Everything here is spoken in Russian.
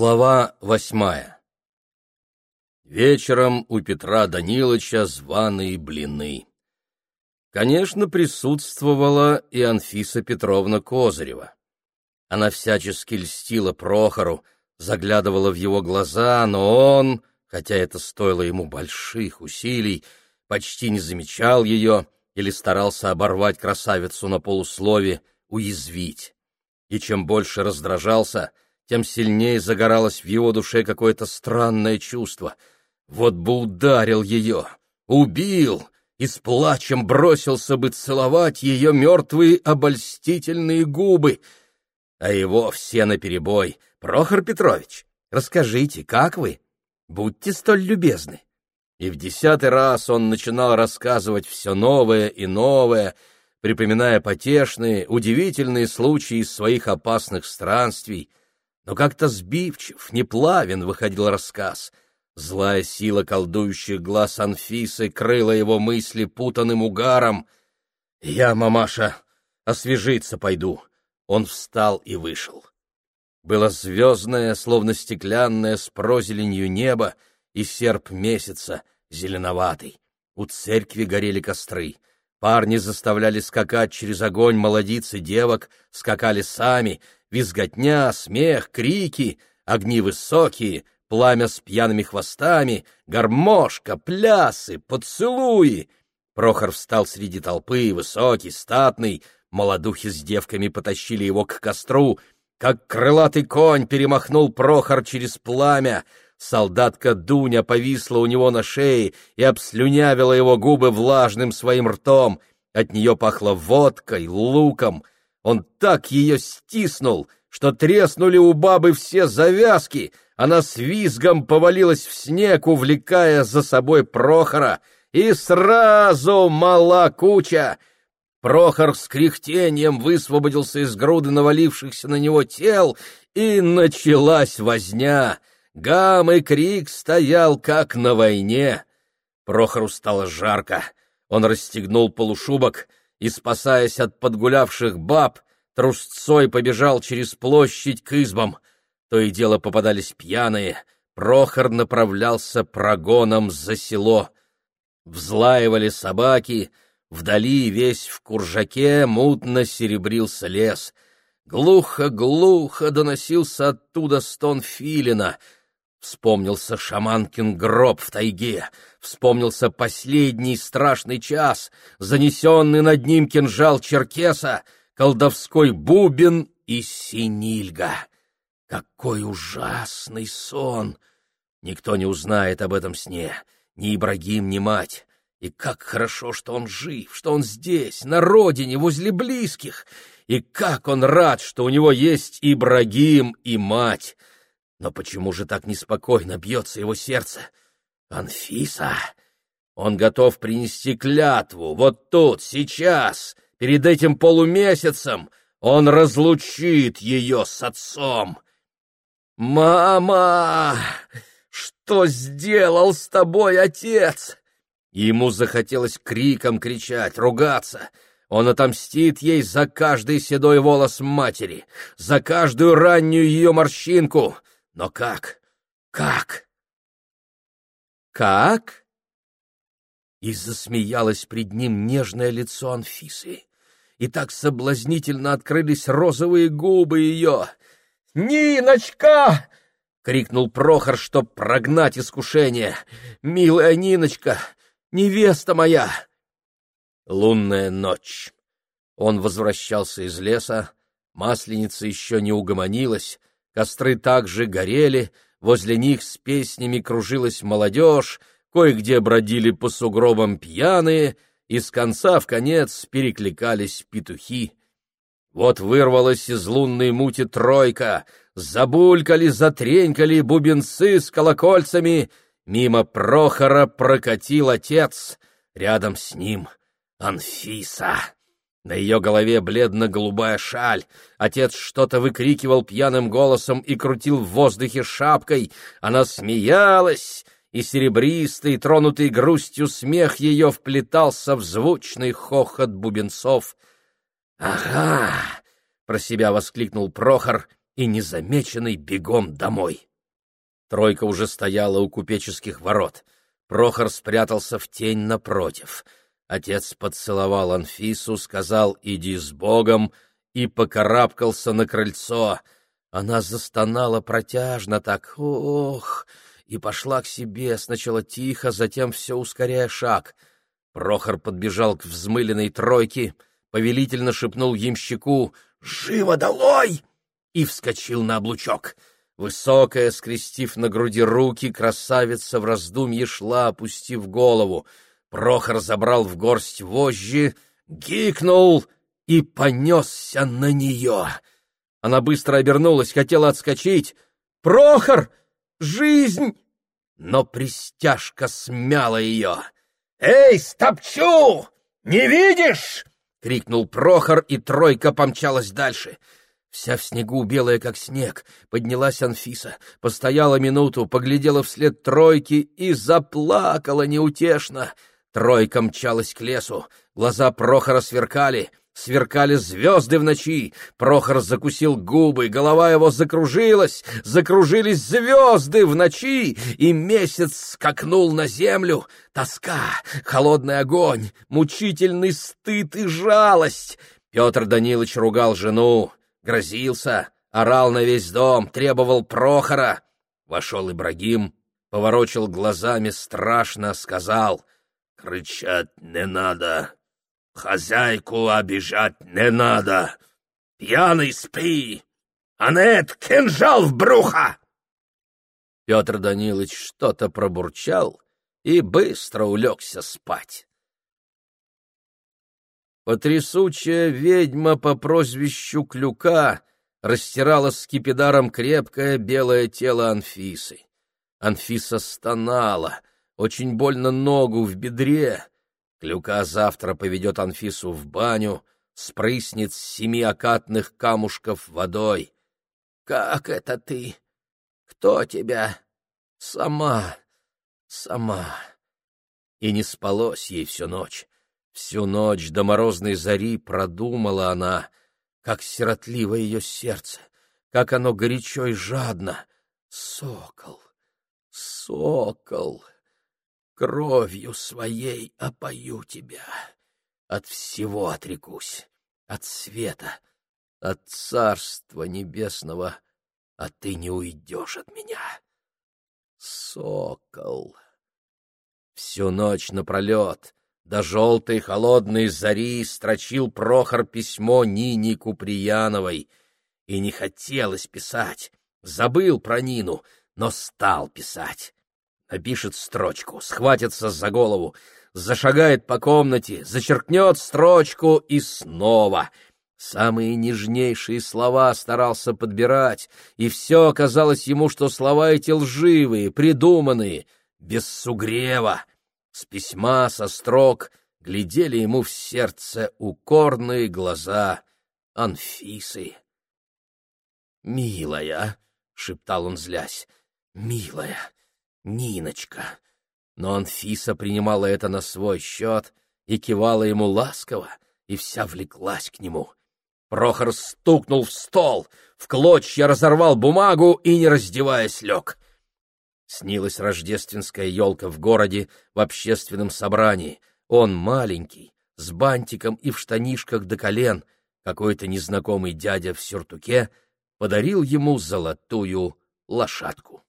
Глава восьмая Вечером у Петра Даниловича званые блины. Конечно, присутствовала и Анфиса Петровна Козырева. Она всячески льстила Прохору, заглядывала в его глаза, но он, хотя это стоило ему больших усилий, почти не замечал ее или старался оборвать красавицу на полуслове, уязвить. И чем больше раздражался — тем сильнее загоралось в его душе какое-то странное чувство. Вот бы ударил ее, убил и с плачем бросился бы целовать ее мертвые обольстительные губы. А его все наперебой. «Прохор Петрович, расскажите, как вы? Будьте столь любезны». И в десятый раз он начинал рассказывать все новое и новое, припоминая потешные, удивительные случаи из своих опасных странствий, но как-то сбивчив, неплавен выходил рассказ. Злая сила колдующих глаз Анфисы крыла его мысли путанным угаром. «Я, мамаша, освежиться пойду». Он встал и вышел. Было звездное, словно стеклянное, с прозеленью небо и серп месяца, зеленоватый. У церкви горели костры. Парни заставляли скакать через огонь молодиц и девок, скакали сами — визготня, смех, крики, огни высокие, пламя с пьяными хвостами, гармошка, плясы, поцелуи. Прохор встал среди толпы, высокий, статный, молодухи с девками потащили его к костру, как крылатый конь перемахнул Прохор через пламя, солдатка Дуня повисла у него на шее и обслюнявила его губы влажным своим ртом, от нее пахло водкой, луком — он так ее стиснул, что треснули у бабы все завязки, она с визгом повалилась в снег, увлекая за собой Прохора, и сразу мала куча. Прохор с кряхтением высвободился из груды навалившихся на него тел, и началась возня. Гам и крик стоял, как на войне. Прохору стало жарко. Он расстегнул полушубок, и, спасаясь от подгулявших баб, трусцой побежал через площадь к избам. То и дело попадались пьяные. Прохор направлялся прогоном за село. Взлаивали собаки, вдали весь в куржаке мутно серебрился лес. Глухо-глухо доносился оттуда стон филина — Вспомнился шаманкин гроб в тайге, вспомнился последний страшный час, занесенный над ним кинжал черкеса, колдовской бубен и синильга. Какой ужасный сон! Никто не узнает об этом сне, ни Ибрагим, ни мать. И как хорошо, что он жив, что он здесь, на родине, возле близких. И как он рад, что у него есть Ибрагим и мать. Но почему же так неспокойно бьется его сердце? Анфиса! Он готов принести клятву вот тут, сейчас, перед этим полумесяцем. Он разлучит ее с отцом. «Мама! Что сделал с тобой отец?» Ему захотелось криком кричать, ругаться. Он отомстит ей за каждый седой волос матери, за каждую раннюю ее морщинку, но как? Как? Как? И засмеялось пред ним нежное лицо Анфисы. И так соблазнительно открылись розовые губы ее. «Ниночка!» — крикнул Прохор, чтоб прогнать искушение. «Милая Ниночка! Невеста моя!» Лунная ночь. Он возвращался из леса, масленица еще не угомонилась, Костры также горели, возле них с песнями кружилась молодежь, кое-где бродили по сугробам пьяные, и с конца в конец перекликались петухи. Вот вырвалась из лунной мути тройка, забулькали, затренькали бубенцы с колокольцами, мимо Прохора прокатил отец, рядом с ним Анфиса. На ее голове бледно-голубая шаль. Отец что-то выкрикивал пьяным голосом и крутил в воздухе шапкой. Она смеялась, и серебристый, тронутый грустью смех ее вплетался в звучный хохот бубенцов. «Ага!» — про себя воскликнул Прохор и незамеченный бегом домой. Тройка уже стояла у купеческих ворот. Прохор спрятался в тень напротив. Отец поцеловал Анфису, сказал «иди с Богом» и покарабкался на крыльцо. Она застонала протяжно так «ох!» И пошла к себе, сначала тихо, затем все ускоряя шаг. Прохор подбежал к взмыленной тройке, повелительно шепнул ямщику «Живо долой!» и вскочил на облучок — Высокая, скрестив на груди руки, красавица в раздумье шла, опустив голову. Прохор забрал в горсть вожжи, гикнул и понесся на нее. Она быстро обернулась, хотела отскочить. «Прохор! Жизнь!» Но пристяжка смяла ее. «Эй, стопчу! Не видишь?» — крикнул Прохор, и тройка помчалась дальше. Вся в снегу, белая как снег, поднялась Анфиса, постояла минуту, поглядела вслед тройки и заплакала неутешно. Тройка мчалась к лесу, глаза Прохора сверкали, сверкали звезды в ночи. Прохор закусил губы, голова его закружилась, закружились звезды в ночи, и месяц скакнул на землю. Тоска, холодный огонь, мучительный стыд и жалость. Петр Данилович ругал жену, грозился, орал на весь дом, требовал Прохора. Вошел Ибрагим, поворочил глазами страшно, сказал, «Кричать не надо, хозяйку обижать не надо, пьяный спи, а нет, кинжал в брюхо!» Петр Данилович что-то пробурчал и быстро улегся спать. Потрясучая ведьма по прозвищу Клюка растирала скипидаром крепкое белое тело Анфисы. Анфиса стонала, очень больно ногу в бедре. Клюка завтра поведет Анфису в баню, спрыснет с семи окатных камушков водой. «Как это ты? Кто тебя?» «Сама, сама». И не спалось ей всю ночь. Всю ночь до морозной зари продумала она, как сиротливо ее сердце, как оно горячо и жадно. Сокол, сокол, кровью своей опою тебя, от всего отрекусь, от света, от царства небесного, а ты не уйдешь от меня. Сокол. Всю ночь напролет до желтой холодной зари строчил Прохор письмо Нине Куприяновой. И не хотелось писать. Забыл про Нину, но стал писать. Напишет строчку, схватится за голову, зашагает по комнате, зачеркнет строчку и снова. Самые нежнейшие слова старался подбирать, и все казалось ему, что слова эти лживые, придуманные, без сугрева. С письма, со строк глядели ему в сердце укорные глаза Анфисы. «Милая», — шептал он, злясь, — «милая, Ниночка». Но Анфиса принимала это на свой счет и кивала ему ласково, и вся влеклась к нему. Прохор стукнул в стол, в клочья разорвал бумагу и, не раздеваясь, лег. Снилась рождественская елка в городе в общественном собрании. Он маленький, с бантиком и в штанишках до колен. Какой-то незнакомый дядя в сюртуке подарил ему золотую лошадку.